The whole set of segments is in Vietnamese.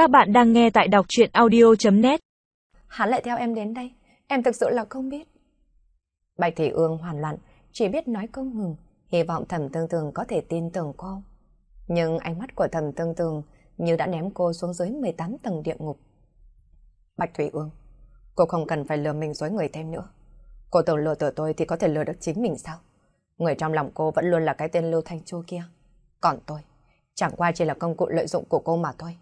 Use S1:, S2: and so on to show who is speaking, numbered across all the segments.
S1: Các bạn đang nghe tại đọc chuyện audio.net
S2: Hắn lại theo em đến đây, em thực sự là không biết. Bạch Thị Ương hoàn loạn, chỉ biết nói không ngừng, hy vọng thầm tương tường có thể tin tưởng cô. Nhưng ánh mắt của thầm tương tường như đã ném cô xuống dưới 18 tầng địa ngục. Bạch Thủy Ương, cô không cần phải lừa mình dối người thêm nữa. Cô tưởng lừa từ tôi thì có thể lừa được chính mình sao? Người trong lòng cô vẫn luôn là cái tên Lưu Thanh Chu kia. Còn tôi, chẳng qua chỉ là công cụ lợi dụng của cô mà thôi.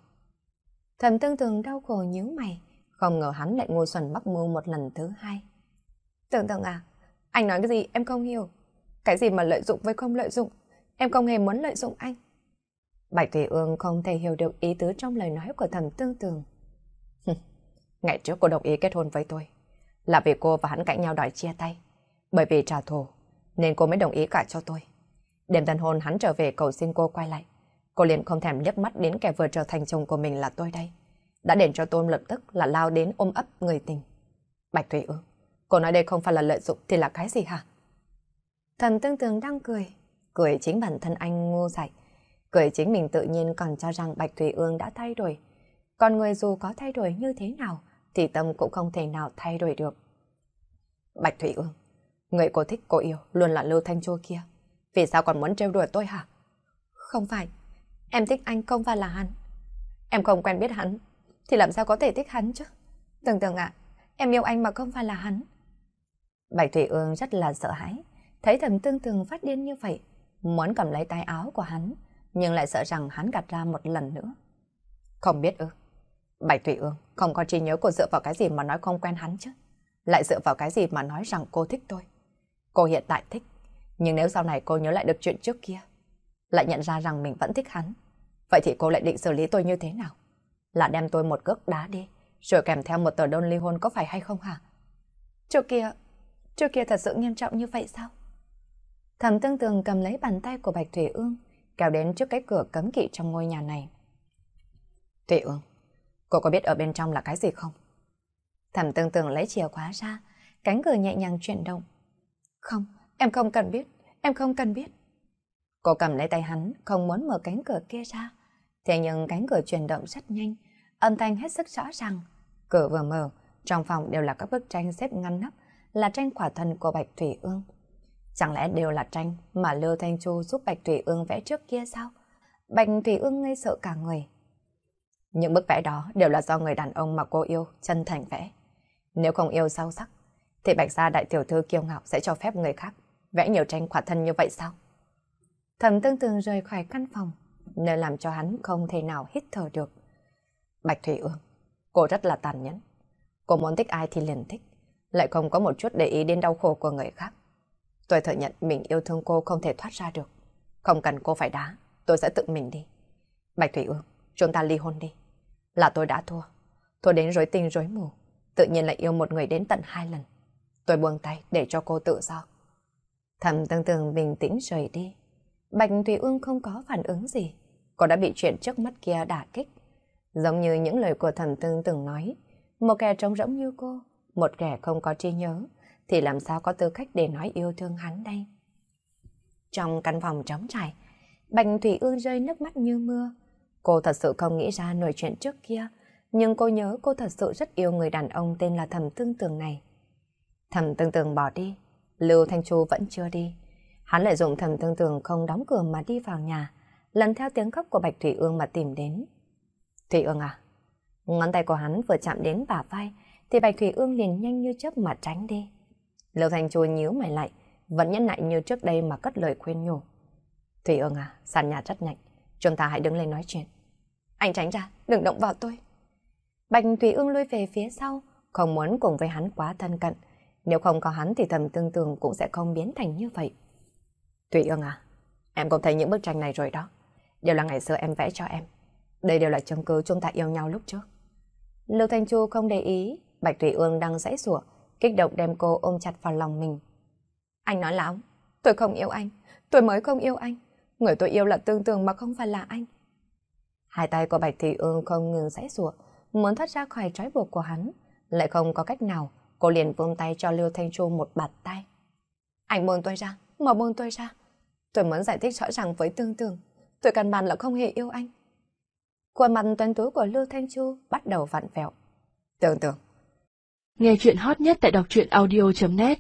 S2: Thầm tương tường đau khổ nhíu mày, không ngờ hắn lại ngồi xuẩn bắt mưu một lần thứ hai. Tưởng tượng à, anh nói cái gì em không hiểu. Cái gì mà lợi dụng với không lợi dụng, em không hề muốn lợi dụng anh. Bạch Thủy Ương không thể hiểu được ý tứ trong lời nói của thầm tương tường. Ngày trước cô đồng ý kết hôn với tôi, là vì cô và hắn cãi nhau đòi chia tay. Bởi vì trả thù, nên cô mới đồng ý cả cho tôi. Đêm tân hôn hắn trở về cầu xin cô quay lại. Cô liền không thèm liếc mắt đến kẻ vừa trở thành chồng của mình là tôi đây. Đã để cho tôi lập tức là lao đến ôm ấp người tình. Bạch Thủy Ương, cô nói đây không phải là lợi dụng thì là cái gì hả? Thần tương tường đang cười, cười chính bản thân anh ngu dại. Cười chính mình tự nhiên còn cho rằng Bạch Thủy Ương đã thay đổi. Còn người dù có thay đổi như thế nào, thì tâm cũng không thể nào thay đổi được. Bạch Thủy Ương, người cô thích cô yêu luôn là Lưu Thanh Chua kia. Vì sao còn muốn trêu đùa tôi hả? Không phải, em thích anh không phải là hắn. Em không quen biết hắn, thì làm sao có thể thích hắn chứ? Tưởng tượng ạ, em yêu anh mà không phải là hắn. Bạch Thủy Ương rất là sợ hãi, thấy thầm tương tương phát điên như vậy, muốn cầm lấy tay áo của hắn, nhưng lại sợ rằng hắn gạt ra một lần nữa. Không biết ư. Bạch Thủy Ương không có trí nhớ cô dựa vào cái gì mà nói không quen hắn chứ. Lại dựa vào cái gì mà nói rằng cô thích tôi. Cô hiện tại thích, nhưng nếu sau này cô nhớ lại được chuyện trước kia, lại nhận ra rằng mình vẫn thích hắn, vậy thì cô lại định xử lý tôi như thế nào? Là đem tôi một cước đá đi, rồi kèm theo một tờ đơn ly hôn có phải hay không hả? Trước kia, trước kia thật sự nghiêm trọng như vậy sao? Thẩm tương tường cầm lấy bàn tay của Bạch Thủy Ương, kéo đến trước cái cửa cấm kỵ trong ngôi nhà này. Thủy Ương, cô có biết ở bên trong là cái gì không? Thẩm tương tường lấy chìa khóa ra, cánh cửa nhẹ nhàng chuyển động. Không, em không cần biết, em không cần biết. Cô cầm lấy tay hắn, không muốn mở cánh cửa kia ra. Thế nhưng cánh cửa chuyển động rất nhanh, âm thanh hết sức rõ ràng. Cửa vừa mở, trong phòng đều là các bức tranh xếp ngăn nắp, là tranh khỏa thân của Bạch Thủy Ương. Chẳng lẽ đều là tranh mà Lưu Thanh Chu giúp Bạch Thủy Ương vẽ trước kia sao? Bạch Thủy Ương ngây sợ cả người. Những bức vẽ đó đều là do người đàn ông mà cô yêu chân thành vẽ. Nếu không yêu sâu sắc, thì Bạch Gia đại tiểu thư kiêu ngạo sẽ cho phép người khác vẽ nhiều tranh khỏa thân như vậy sao? Thẩm tương tường rời khỏi căn phòng, nơi làm cho hắn không thể nào hít thở được. Bạch Thủy Ương, cô rất là tàn nhẫn. Cô muốn thích ai thì liền thích, lại không có một chút để ý đến đau khổ của người khác. Tôi thừa nhận mình yêu thương cô không thể thoát ra được. Không cần cô phải đá, tôi sẽ tự mình đi. Bạch Thủy Ương, chúng ta ly hôn đi. Là tôi đã thua. Thua đến rối tinh rối mù. Tự nhiên lại yêu một người đến tận hai lần. Tôi buông tay để cho cô tự do. Thầm tương tường bình tĩnh rời đi. Bạch Thủy Ương không có phản ứng gì. Cô đã bị chuyện trước mắt kia đả kích. Giống như những lời của Thẩm tương từng nói. Một kẻ trống rỗng như cô, một kẻ không có trí nhớ, thì làm sao có tư cách để nói yêu thương hắn đây? Trong căn phòng trống trải, Bạch Thủy Ương rơi nước mắt như mưa. Cô thật sự không nghĩ ra nổi chuyện trước kia, nhưng cô nhớ cô thật sự rất yêu người đàn ông tên là Thẩm Tương Tường này. Thẩm Tương Tường bỏ đi, Lưu Thanh Chu vẫn chưa đi. Hắn lại dùng Thẩm Tương Tường không đóng cửa mà đi vào nhà, lần theo tiếng khóc của Bạch Thủy Ương mà tìm đến. Thủy Ương à? Ngón tay của hắn vừa chạm đến bả vai, thì Bạch Thủy Ương liền nhanh như chớp mà tránh đi. Lưu thành Chu nhíu mày lại, vẫn nhẫn nại như trước đây mà cất lời khuyên nhủ. Thủy Ương à, sàn nhà rất lạnh, chúng ta hãy đứng lên nói chuyện. Anh tránh ra, đừng động vào tôi. Bạch Thủy Ương lui về phía sau, không muốn cùng với hắn quá thân cận. Nếu không có hắn thì thầm tương tường cũng sẽ không biến thành như vậy. Thủy Ương à, em cũng thấy những bức tranh này rồi đó. Đều là ngày xưa em vẽ cho em. Đây đều là chứng cứ chúng ta yêu nhau lúc trước. Lưu Thanh Chu không để ý, Bạch Thủy Ương đang dãy rủa kích động đem cô ôm chặt vào lòng mình. Anh nói láo, tôi không yêu anh, tôi mới không yêu anh. Người tôi yêu là tương tường mà không phải là anh. Hai tay của Bạch Thủy Ương không ngừng dãy giụa, muốn thoát ra khỏi trói buộc của hắn, lại không có cách nào, cô liền vươn tay cho Lưu Thanh Chu một bạt tay. Anh buông tôi ra, mà buông tôi ra. Tôi muốn giải thích rõ ràng với tương tường, tôi căn bản là không hề yêu anh. Khuôn mặt tuấn tú của Lưu Thanh Chu bắt đầu vặn vẹo. Tưởng tượng.
S1: Nghe chuyện hot nhất tại đọc truyện audio.net